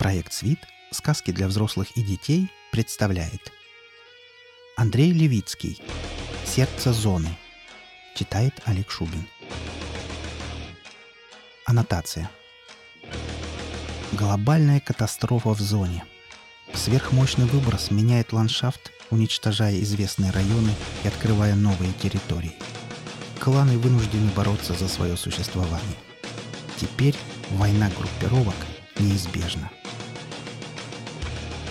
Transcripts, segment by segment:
Проект «Свит. Сказки для взрослых и детей» представляет Андрей Левицкий «Сердце зоны» Читает Олег Шубин Аннотация Глобальная катастрофа в зоне. Сверхмощный выброс меняет ландшафт, уничтожая известные районы и открывая новые территории. Кланы вынуждены бороться за свое существование. Теперь война группировок неизбежна.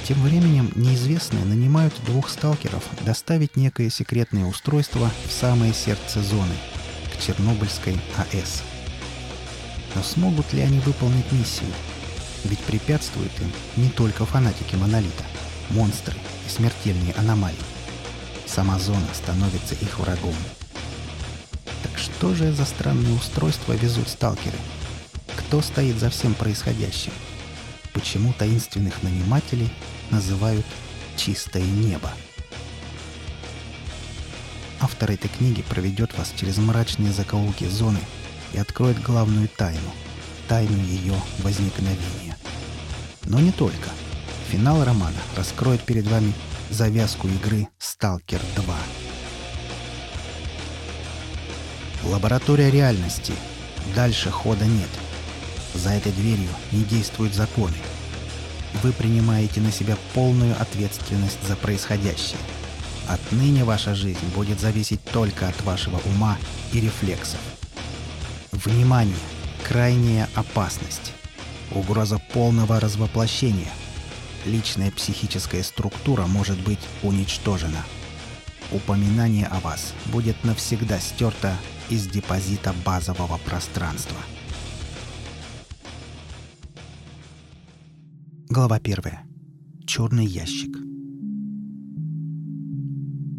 Тем временем неизвестные нанимают двух сталкеров доставить некое секретное устройство в самое сердце зоны, к Чернобыльской АЭС. Но смогут ли они выполнить миссию? Ведь препятствуют им не только фанатики Монолита, монстры и смертельные аномалии. Сама зона становится их врагом. Так что же за странные устройства везут сталкеры? Кто стоит за всем происходящим? Почему таинственных нанимателей называют «чистое небо»? Автор этой книги проведет вас через мрачные закоулки зоны и откроет главную тайну – тайну ее возникновения. Но не только. Финал романа раскроет перед вами завязку игры «Сталкер 2». Лаборатория реальности. Дальше хода нет. За этой дверью не действуют законы. Вы принимаете на себя полную ответственность за происходящее. Отныне ваша жизнь будет зависеть только от вашего ума и рефлексов. Внимание! Крайняя опасность. Угроза полного развоплощения. Личная психическая структура может быть уничтожена. Упоминание о вас будет навсегда стерто из депозита базового пространства. Глава 1. Черный ящик.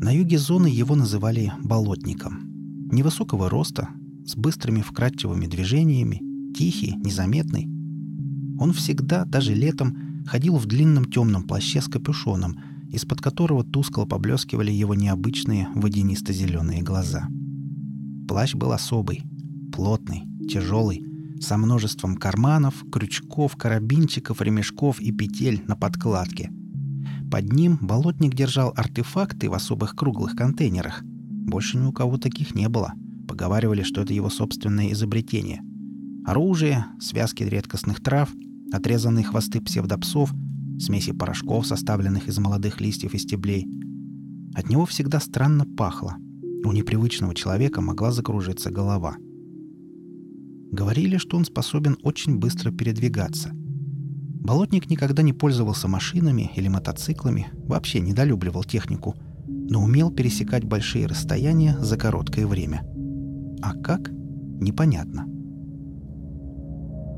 На юге зоны его называли болотником. Невысокого роста, с быстрыми вкрадчивыми движениями, тихий, незаметный. Он всегда, даже летом, ходил в длинном темном плаще с капюшоном, из-под которого тускло поблескивали его необычные водянисто-зеленые глаза. Плащ был особый, плотный, тяжелый, со множеством карманов, крючков, карабинчиков, ремешков и петель на подкладке. Под ним болотник держал артефакты в особых круглых контейнерах. Больше ни у кого таких не было. Поговаривали, что это его собственное изобретение. Оружие, связки редкостных трав, отрезанные хвосты псевдопсов, смеси порошков, составленных из молодых листьев и стеблей. От него всегда странно пахло. У непривычного человека могла закружиться голова – Говорили, что он способен очень быстро передвигаться. Болотник никогда не пользовался машинами или мотоциклами, вообще недолюбливал технику, но умел пересекать большие расстояния за короткое время. А как? Непонятно.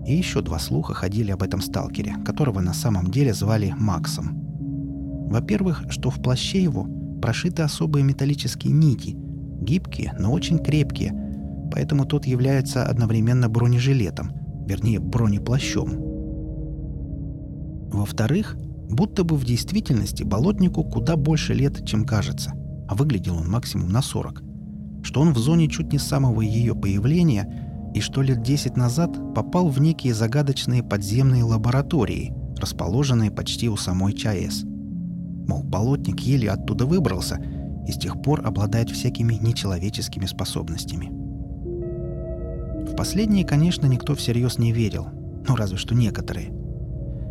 И еще два слуха ходили об этом сталкере, которого на самом деле звали Максом. Во-первых, что в плаще его прошиты особые металлические нити, гибкие, но очень крепкие, поэтому тот является одновременно бронежилетом, вернее бронеплащом. Во-вторых, будто бы в действительности болотнику куда больше лет, чем кажется, а выглядел он максимум на 40, что он в зоне чуть не самого ее появления и что лет 10 назад попал в некие загадочные подземные лаборатории, расположенные почти у самой ЧАЭС. Мол, болотник еле оттуда выбрался и с тех пор обладает всякими нечеловеческими способностями – в последние, конечно, никто всерьез не верил. Ну, разве что некоторые.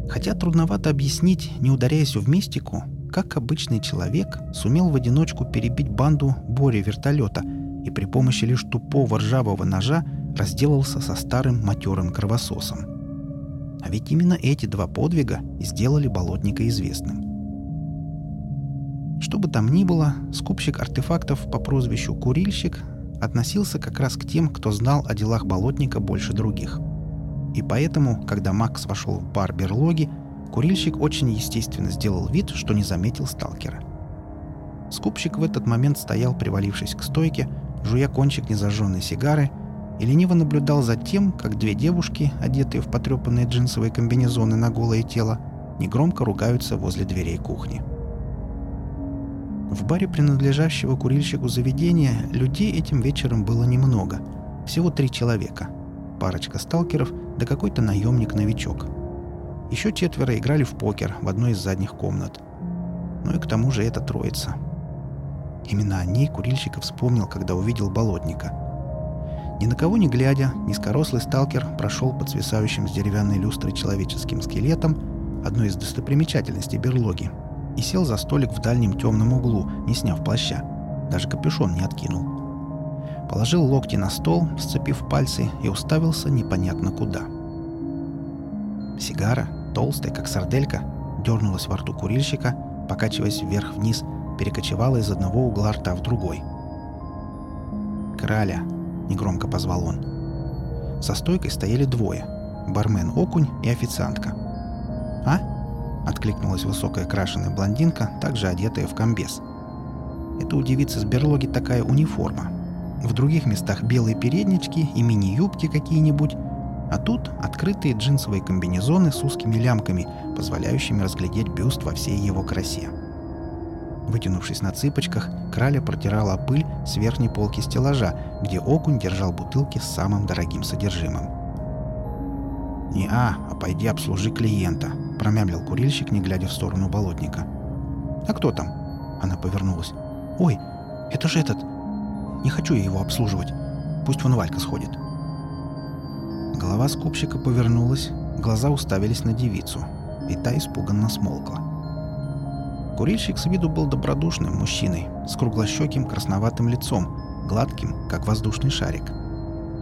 Хотя трудновато объяснить, не ударяясь в мистику, как обычный человек сумел в одиночку перебить банду Бори вертолета и при помощи лишь тупого ржавого ножа разделался со старым матерым кровососом. А ведь именно эти два подвига сделали болотника известным. Что бы там ни было, скупщик артефактов по прозвищу Курильщик относился как раз к тем, кто знал о делах болотника больше других. И поэтому, когда Макс вошел в бар берлоги, курильщик очень естественно сделал вид, что не заметил сталкера. Скупщик в этот момент стоял, привалившись к стойке, жуя кончик незажженной сигары, и лениво наблюдал за тем, как две девушки, одетые в потрепанные джинсовые комбинезоны на голое тело, негромко ругаются возле дверей кухни. В баре принадлежащего курильщику заведения людей этим вечером было немного. Всего три человека. Парочка сталкеров да какой-то наемник-новичок. Еще четверо играли в покер в одной из задних комнат. Ну и к тому же эта троица. Именно о ней курильщика вспомнил, когда увидел болотника. Ни на кого не глядя, низкорослый сталкер прошел под свисающим с деревянной люстрой человеческим скелетом, одной из достопримечательностей берлоги, и сел за столик в дальнем темном углу, не сняв плаща. Даже капюшон не откинул. Положил локти на стол, сцепив пальцы, и уставился непонятно куда. Сигара, толстая, как сарделька, дернулась во рту курильщика, покачиваясь вверх-вниз, перекочевала из одного угла рта в другой. «Краля!» — негромко позвал он. За стойкой стояли двое — бармен-окунь и официантка. «А?» — откликнулась высокая крашеная блондинка, также одетая в комбез. Это у девицы с берлоги такая униформа. В других местах белые переднички и мини-юбки какие-нибудь, а тут открытые джинсовые комбинезоны с узкими лямками, позволяющими разглядеть бюст во всей его красе. Вытянувшись на цыпочках, Краля протирала пыль с верхней полки стеллажа, где окунь держал бутылки с самым дорогим содержимым. «Не а, а пойди обслужи клиента», — промямлил курильщик, не глядя в сторону болотника. «А кто там?» Она повернулась. «Ой, это же этот... Не хочу я его обслуживать. Пусть вон Валька сходит». Голова скупщика повернулась, глаза уставились на девицу, и та испуганно смолкла. Курильщик с виду был добродушным мужчиной, с круглощеким красноватым лицом, гладким, как воздушный шарик.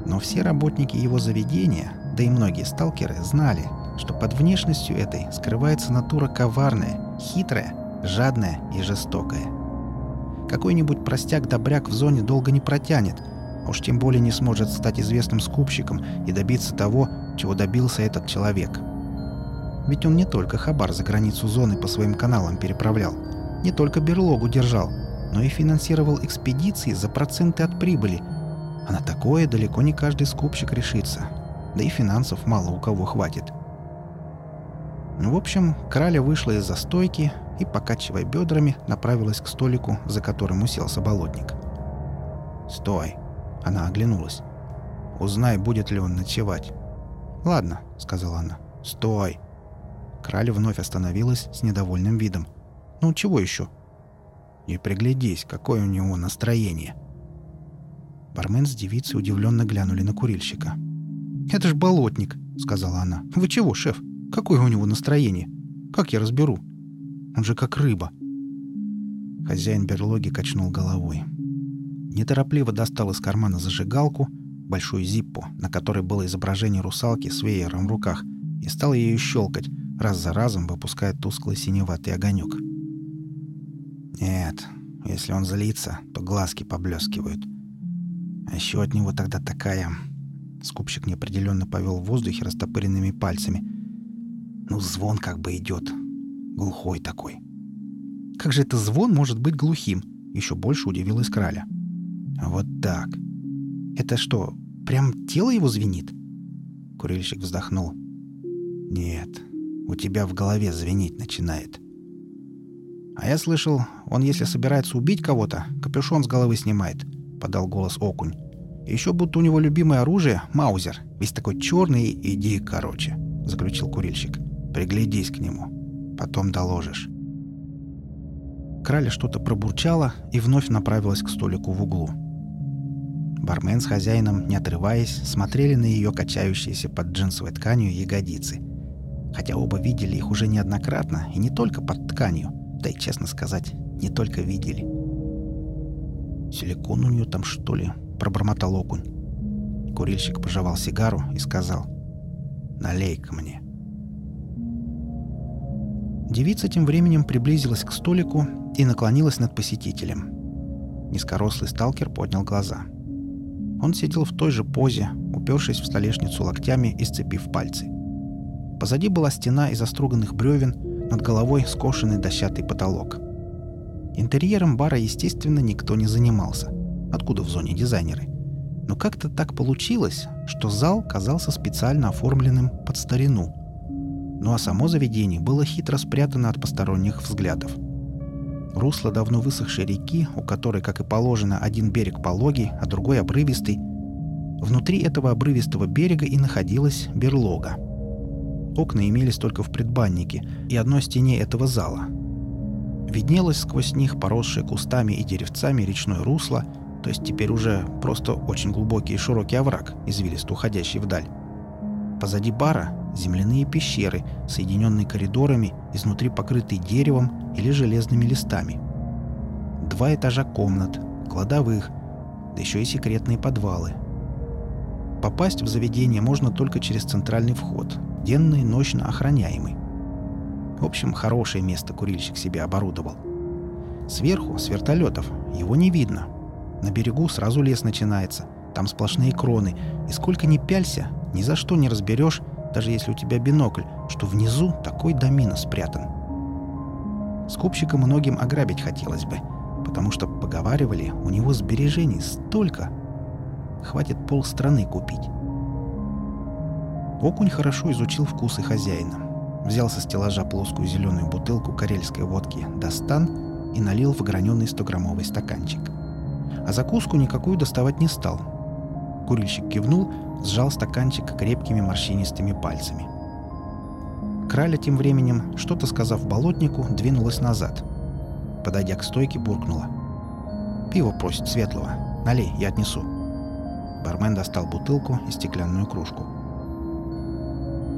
Но все работники его заведения, да и многие сталкеры, знали, что под внешностью этой скрывается натура коварная, хитрая, жадная и жестокая. Какой-нибудь простяк-добряк в зоне долго не протянет – уж тем более не сможет стать известным скупщиком и добиться того, чего добился этот человек. Ведь он не только хабар за границу зоны по своим каналам переправлял, не только берлогу держал, но и финансировал экспедиции за проценты от прибыли. А на такое далеко не каждый скупщик решится. Да и финансов мало у кого хватит. В общем, Краля вышла из застойки и, покачивая бедрами, направилась к столику, за которым уселся болотник. «Стой!» Она оглянулась. «Узнай, будет ли он ночевать». «Ладно», — сказала она. «Стой!» Краль вновь остановилась с недовольным видом. «Ну, чего еще?» «И приглядись, какое у него настроение!» Бармен с девицей удивленно глянули на курильщика. «Это ж болотник», — сказала она. «Вы чего, шеф? Какое у него настроение? Как я разберу? Он же как рыба». Хозяин берлоги качнул головой. Неторопливо достал из кармана зажигалку, большую зиппу, на которой было изображение русалки с веером в руках, и стал ею щелкать, раз за разом выпуская тусклый синеватый огонек. Нет, если он злится, то глазки поблескивают. А еще от него тогда такая... Скупщик неопределенно повел в воздухе растопыренными пальцами. Ну, звон как бы идет. Глухой такой. Как же это звон может быть глухим? Еще больше удивилась Краля. — вот так. Это что, прям тело его звенит? Курильщик вздохнул. Нет, у тебя в голове звенить начинает. А я слышал, он если собирается убить кого-то, капюшон с головы снимает, подал голос Окунь. Еще будто у него любимое оружие — маузер, весь такой черный и дик короче, заключил курильщик. Приглядись к нему, потом доложишь. Краля что-то пробурчала и вновь направилась к столику в углу. Бармен с хозяином, не отрываясь, смотрели на ее качающиеся под джинсовой тканью ягодицы. Хотя оба видели их уже неоднократно, и не только под тканью, да и, честно сказать, не только видели. «Силикон у нее там, что ли?» — пробормотал окунь. Курильщик пожевал сигару и сказал «Налей-ка мне». Девица тем временем приблизилась к столику и наклонилась над посетителем. Низкорослый сталкер поднял глаза — он сидел в той же позе, упершись в столешницу локтями и сцепив пальцы. Позади была стена из оструганных бревен, над головой скошенный дощатый потолок. Интерьером бара, естественно, никто не занимался. Откуда в зоне дизайнеры? Но как-то так получилось, что зал казался специально оформленным под старину. Ну а само заведение было хитро спрятано от посторонних взглядов – Русло давно высохшей реки, у которой, как и положено, один берег пологий, а другой обрывистый. Внутри этого обрывистого берега и находилась берлога. окна имелись только в предбаннике и одной стене этого зала. Виднелось сквозь них поросшее кустами и деревцами речное русло, то есть теперь уже просто очень глубокий и широкий овраг, извилисто уходящий вдаль. Позади бара земляные пещеры, соединенные коридорами, изнутри покрытые деревом или железными листами. Два этажа комнат, кладовых, да еще и секретные подвалы. Попасть в заведение можно только через центральный вход, денно и ночно охраняемый. В общем, хорошее место курильщик себе оборудовал. Сверху, с вертолетов, его не видно. На берегу сразу лес начинается, там сплошные кроны, и сколько ни пялься, ни за что не разберешь, даже если у тебя бинокль, что внизу такой домина спрятан. Скупщика многим ограбить хотелось бы, потому что, поговаривали, у него сбережений столько. Хватит полстраны купить. Окунь хорошо изучил вкусы хозяина. Взял со стеллажа плоскую зеленую бутылку карельской водки «Достан» и налил в граненый 100-граммовый стаканчик. А закуску никакую доставать не стал. Курильщик кивнул, сжал стаканчик крепкими морщинистыми пальцами. Краля тем временем, что-то сказав болотнику, двинулась назад. Подойдя к стойке, буркнула. «Пиво просит светлого. Налей, я отнесу». Бармен достал бутылку и стеклянную кружку.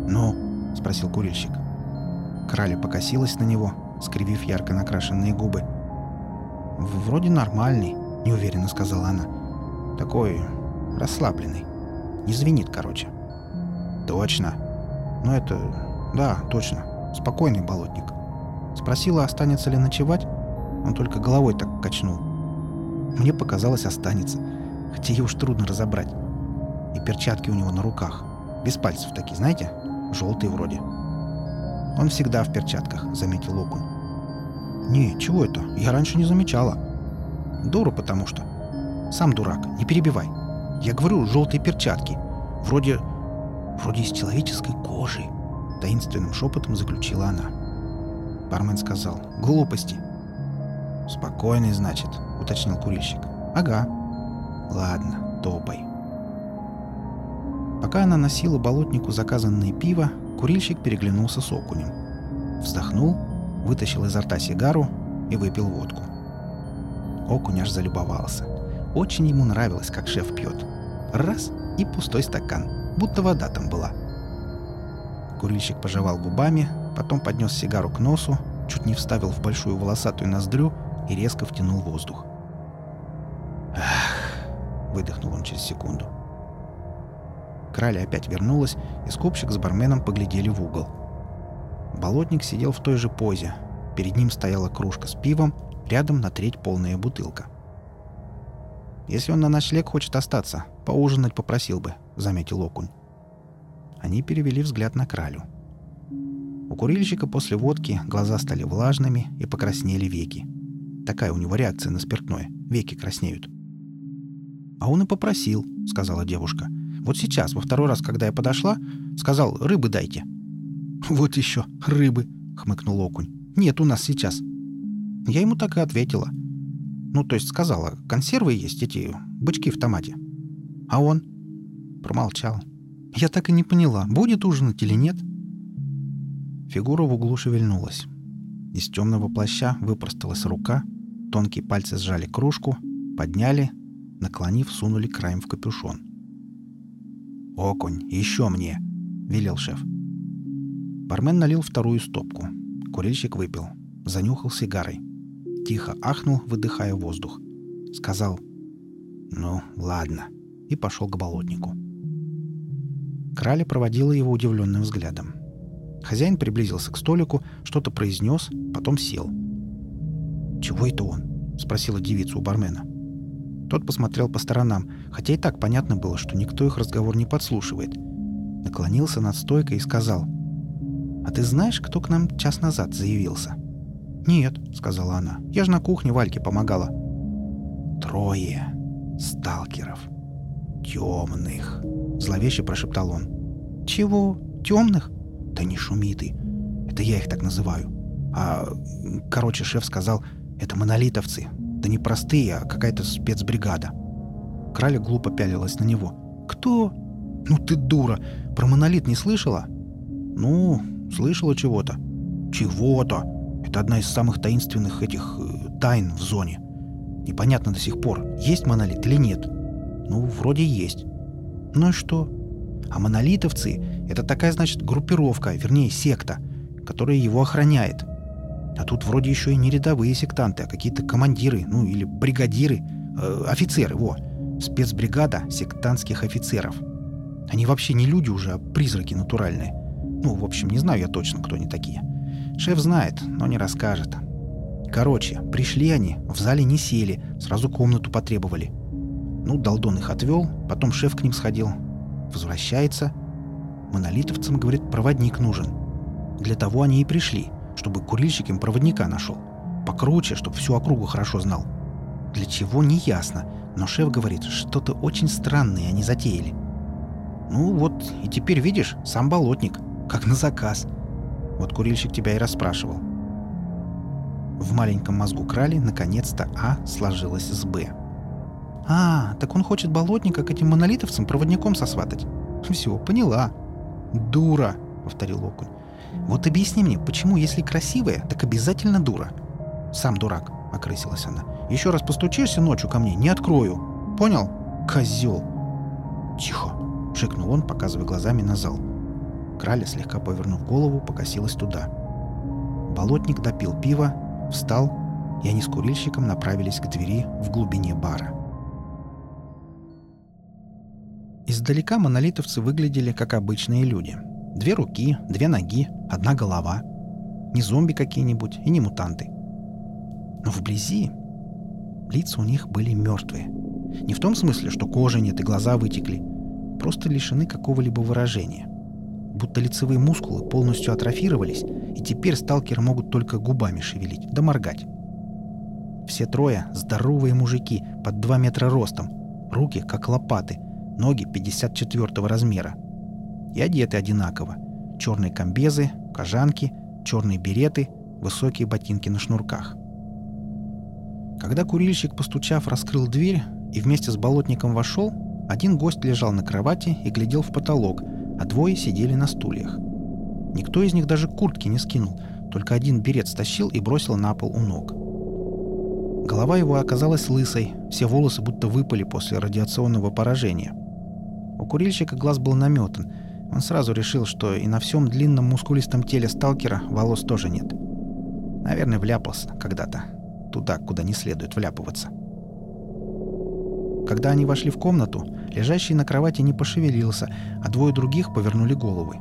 «Ну?» — спросил курильщик. Краля покосилась на него, скривив ярко накрашенные губы. «Вроде нормальный», — неуверенно сказала она. «Такой расслабленный. Не звенит, короче». «Точно?» «Ну это... Да, точно. Спокойный болотник». Спросила, останется ли ночевать. Он только головой так качнул. Мне показалось, останется. Хотя ее уж трудно разобрать. И перчатки у него на руках. Без пальцев такие, знаете? Желтые вроде. Он всегда в перчатках, заметил Окунь. Не, чего это? Я раньше не замечала. Дура потому что. Сам дурак, не перебивай. Я говорю, желтые перчатки. Вроде... вроде из человеческой кожи. Таинственным шепотом заключила она. Бармен сказал. Глупости. Спокойный, значит, уточнил курильщик. Ага. Ладно, топай. Пока она носила болотнику заказанное пиво, курильщик переглянулся с окунем. Вздохнул, вытащил изо рта сигару и выпил водку. Окунь аж залюбовался. Очень ему нравилось, как шеф пьет. Раз — и пустой стакан, будто вода там была. Курильщик пожевал губами, потом поднес сигару к носу, чуть не вставил в большую волосатую ноздрю и резко втянул воздух. «Ах!» — выдохнул он через секунду. — Краля опять вернулась, и скупщик с барменом поглядели в угол. Болотник сидел в той же позе. Перед ним стояла кружка с пивом, рядом на треть полная бутылка. «Если он на ночлег хочет остаться, поужинать попросил бы», — заметил Окунь. Они перевели взгляд на Кралю. У курильщика после водки глаза стали влажными и покраснели веки. Такая у него реакция на спиртное. Веки краснеют. «А он и попросил», — сказала девушка. — вот сейчас, во второй раз, когда я подошла, сказал «рыбы дайте». «Вот еще, рыбы», — хмыкнул окунь. «Нет у нас сейчас». Я ему так и ответила. Ну, то есть сказала, консервы есть эти, бычки в томате. А он? Промолчал. Я так и не поняла, будет ужинать или нет. Фигура в углу шевельнулась. Из темного плаща выпросталась рука, тонкие пальцы сжали кружку, подняли, наклонив, сунули краем в капюшон. «Окунь, еще мне!» — велел шеф. Бармен налил вторую стопку. Курильщик выпил. Занюхал сигарой. Тихо ахнул, выдыхая воздух. Сказал «Ну, ладно», и пошел к болотнику. Краля проводила его удивленным взглядом. Хозяин приблизился к столику, что-то произнес, потом сел. «Чего это он?» — спросила девица у бармена. Тот посмотрел по сторонам, хотя и так понятно было, что никто их разговор не подслушивает. Наклонился над стойкой и сказал, «А ты знаешь, кто к нам час назад заявился?» «Нет», — сказала она, — «я же на кухне Вальке помогала». «Трое сталкеров. Темных», — зловеще прошептал он. «Чего? Темных?» «Да не шуми ты. Это я их так называю. А, короче, шеф сказал, это монолитовцы, да не простые, а какая-то спецбригада. Краля глупо пялилась на него. «Кто?» «Ну ты дура! Про монолит не слышала?» «Ну, слышала чего-то». «Чего-то? Это одна из самых таинственных этих э, тайн в зоне. Непонятно до сих пор, есть монолит или нет. Ну, вроде есть. Ну и что? А монолитовцы — это такая, значит, группировка, вернее, секта, которая его охраняет. А тут вроде еще и не рядовые сектанты, а какие-то командиры, ну или бригадиры, э, офицеры, во. Спецбригада сектантских офицеров. Они вообще не люди уже, а призраки натуральные. Ну, в общем, не знаю я точно, кто они такие. Шеф знает, но не расскажет. Короче, пришли они, в зале не сели, сразу комнату потребовали. Ну, Долдон их отвел, потом шеф к ним сходил. Возвращается. Монолитовцам, говорит, проводник нужен. Для того они и пришли, чтобы курильщик им проводника нашел. Покруче, чтобы всю округу хорошо знал. Для чего, не ясно, но шеф говорит, что-то очень странное они затеяли. Ну вот, и теперь видишь, сам болотник, как на заказ. Вот курильщик тебя и расспрашивал. В маленьком мозгу крали наконец-то А сложилось с Б. «А, так он хочет болотника к этим монолитовцам проводником сосватать?» «Все, поняла». «Дура», — повторил Окунь. «Вот объясни мне, почему, если красивая, так обязательно дура?» «Сам дурак», — окрысилась она. «Еще раз постучишься ночью ко мне, не открою. Понял? Козел!» «Тихо!» — шикнул он, показывая глазами на зал. Краля, слегка повернув голову, покосилась туда. Болотник допил пиво, встал, и они с курильщиком направились к двери в глубине бара. Издалека монолитовцы выглядели как обычные люди. Две руки, две ноги, одна голова. Не зомби какие-нибудь и не мутанты. Но вблизи лица у них были мертвые. Не в том смысле, что кожи нет и глаза вытекли, просто лишены какого-либо выражения. Будто лицевые мускулы полностью атрофировались, и теперь сталкеры могут только губами шевелить, да моргать. Все трое – здоровые мужики, под 2 метра ростом, руки как лопаты, ноги 54 размера. И одеты одинаково. Черные комбезы, кожанки, черные береты, высокие ботинки на шнурках. Когда курильщик, постучав, раскрыл дверь и вместе с болотником вошел, один гость лежал на кровати и глядел в потолок, а двое сидели на стульях. Никто из них даже куртки не скинул, только один берет стащил и бросил на пол у ног. Голова его оказалась лысой, все волосы будто выпали после радиационного поражения. У курильщика глаз был наметан. Он сразу решил, что и на всем длинном мускулистом теле сталкера волос тоже нет. Наверное, вляпался когда-то. Туда, куда не следует вляпываться. Когда они вошли в комнату, лежащий на кровати не пошевелился, а двое других повернули головы.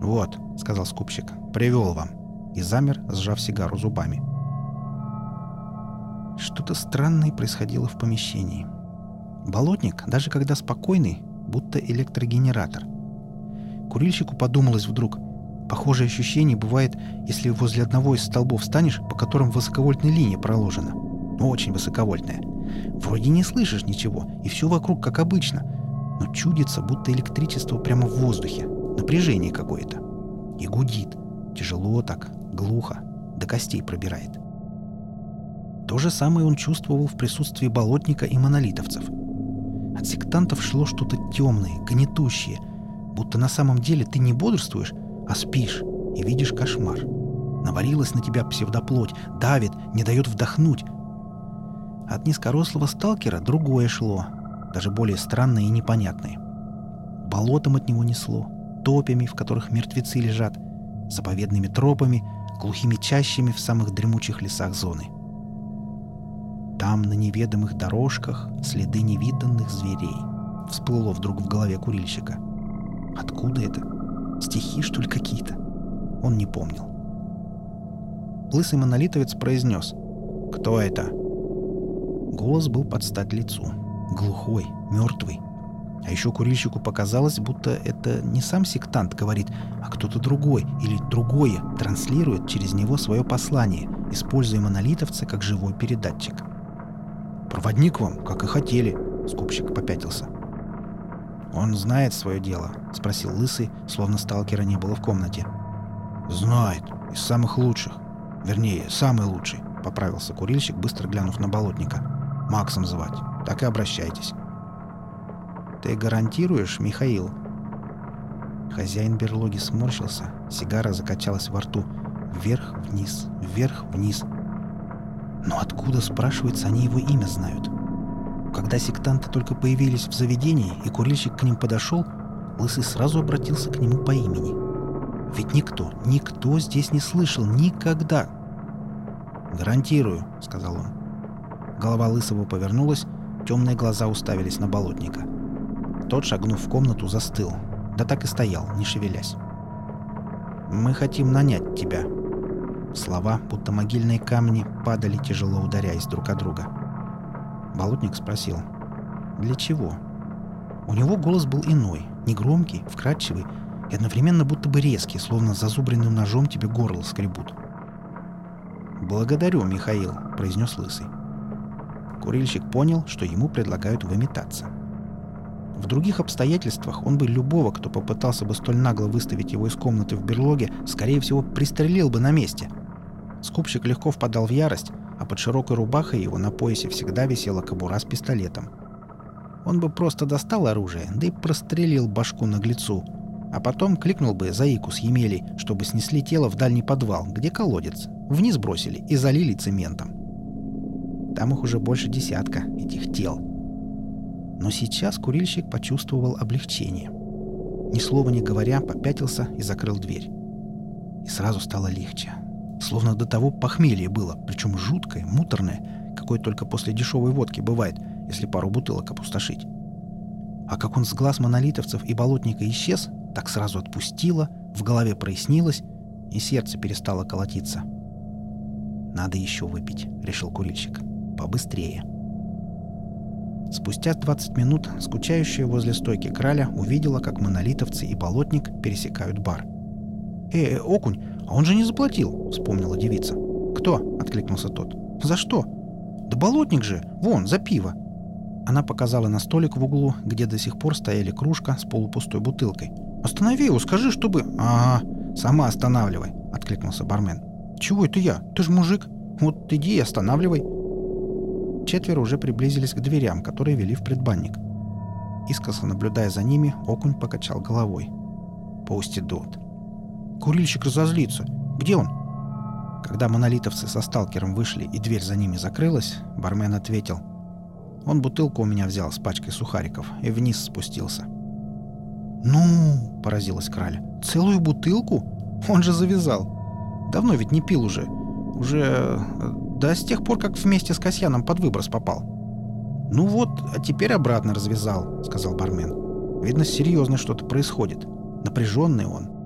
«Вот», — сказал скупщик, — «привел вам». И замер, сжав сигару зубами. Что-то странное происходило в помещении. Болотник, даже когда спокойный, будто электрогенератор. Курильщику подумалось вдруг. Похожее ощущение бывает, если возле одного из столбов станешь, по которым высоковольтная линия проложена. Очень высоковольтная. Вроде не слышишь ничего, и все вокруг как обычно. Но чудится, будто электричество прямо в воздухе. Напряжение какое-то. И гудит. Тяжело так, глухо, до костей пробирает. То же самое он чувствовал в присутствии болотника и монолитовцев – от сектантов шло что-то темное, гнетущее, будто на самом деле ты не бодрствуешь, а спишь и видишь кошмар. Навалилась на тебя псевдоплоть, давит, не дает вдохнуть. От низкорослого сталкера другое шло, даже более странное и непонятное. Болотом от него несло, топями, в которых мертвецы лежат, заповедными тропами, глухими чащами в самых дремучих лесах зоны. — там, на неведомых дорожках, следы невиданных зверей. Всплыло вдруг в голове курильщика. Откуда это? Стихи, что ли, какие-то? Он не помнил. Лысый монолитовец произнес. «Кто это?» Голос был под стать лицу. Глухой, мертвый. А еще курильщику показалось, будто это не сам сектант говорит, а кто-то другой или другое транслирует через него свое послание, используя монолитовца как живой передатчик. «Проводник вам, как и хотели», — скупщик попятился. «Он знает свое дело?» — спросил Лысый, словно сталкера не было в комнате. «Знает. Из самых лучших. Вернее, самый лучший», — поправился курильщик, быстро глянув на болотника. «Максом звать. Так и обращайтесь». «Ты гарантируешь, Михаил?» Хозяин берлоги сморщился, сигара закачалась во рту. Вверх-вниз, вверх-вниз. Но откуда, спрашивается, они его имя знают? Когда сектанты только появились в заведении, и курильщик к ним подошел, Лысый сразу обратился к нему по имени. Ведь никто, никто здесь не слышал никогда. «Гарантирую», — сказал он. Голова Лысого повернулась, темные глаза уставились на болотника. Тот, шагнув в комнату, застыл. Да так и стоял, не шевелясь. «Мы хотим нанять тебя». Слова, будто могильные камни, падали, тяжело ударяясь друг о друга. Болотник спросил. «Для чего?» У него голос был иной, негромкий, вкрадчивый и одновременно будто бы резкий, словно зазубренным ножом тебе горло скребут. «Благодарю, Михаил», — произнес Лысый. Курильщик понял, что ему предлагают выметаться. В других обстоятельствах он бы любого, кто попытался бы столь нагло выставить его из комнаты в берлоге, скорее всего, пристрелил бы на месте. Скупщик легко впадал в ярость, а под широкой рубахой его на поясе всегда висела кобура с пистолетом. Он бы просто достал оружие, да и прострелил башку наглецу, а потом кликнул бы Заику с Емелей, чтобы снесли тело в дальний подвал, где колодец. Вниз бросили и залили цементом. Там их уже больше десятка, этих тел. Но сейчас курильщик почувствовал облегчение. Ни слова не говоря, попятился и закрыл дверь. И сразу стало легче. Словно до того похмелье было, причем жуткое, муторное, какое только после дешевой водки бывает, если пару бутылок опустошить. А как он с глаз монолитовцев и болотника исчез, так сразу отпустило, в голове прояснилось, и сердце перестало колотиться. «Надо еще выпить», — решил курильщик. «Побыстрее». Спустя 20 минут скучающая возле стойки краля увидела, как монолитовцы и болотник пересекают бар. «Э, э, окунь, а он же не заплатил», — вспомнила девица. «Кто?» — откликнулся тот. «За что?» «Да болотник же! Вон, за пиво!» Она показала на столик в углу, где до сих пор стояли кружка с полупустой бутылкой. «Останови его, скажи, чтобы...» «Ага, сама останавливай», — откликнулся бармен. «Чего это я? Ты же мужик. Вот иди и останавливай». Четверо уже приблизились к дверям, которые вели в предбанник. Искоса наблюдая за ними, окунь покачал головой. «Пусть идут». «Курильщик разозлится. Где он?» Когда монолитовцы со сталкером вышли и дверь за ними закрылась, бармен ответил. Он бутылку у меня взял с пачкой сухариков и вниз спустился. «Ну!» – поразилась Краля. «Целую бутылку? Он же завязал. Давно ведь не пил уже. Уже... Да с тех пор, как вместе с Касьяном под выброс попал». «Ну вот, а теперь обратно развязал», — сказал бармен. «Видно, серьезно что-то происходит. Напряженный он.